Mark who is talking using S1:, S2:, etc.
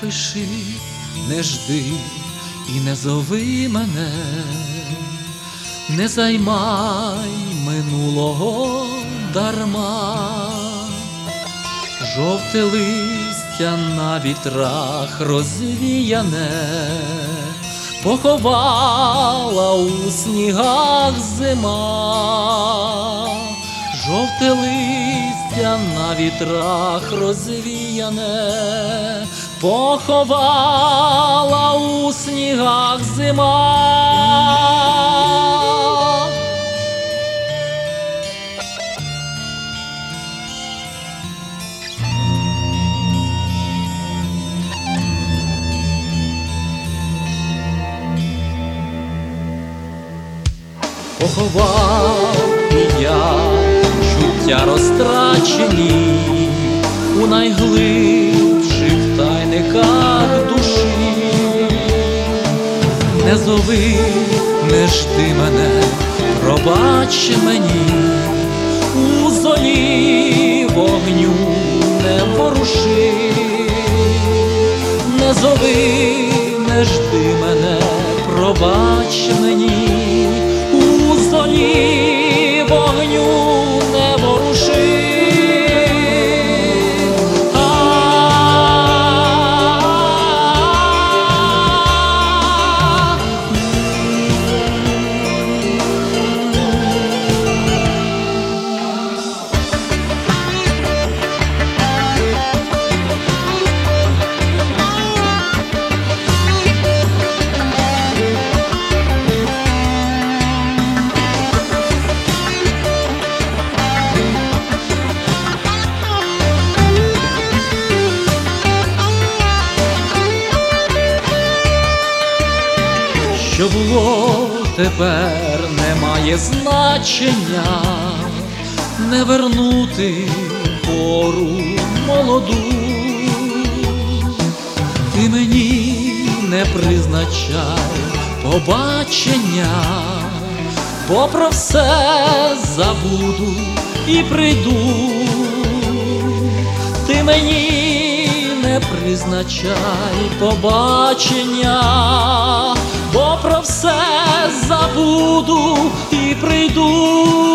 S1: пиши, не жди і не зови мене, не займай минулого дарма, жовте листя на вітрах розвіяне, поховала у снігах зима, жовте листя на вітрах розвіяне, поховала у снігах зима. Я чуття розтрачені у найглибших тайниках душі. Не зови, не жди мене, пробач мені, у золі вогню не поруши, не зови, не жди мене, пробач мені, у золі Що було тепер не має значення, не вернути пору молоду. Ти мені не призначай побачення, бо про все забуду і прийду. Ти мені призначай побачення, бо про все забуду і прийду.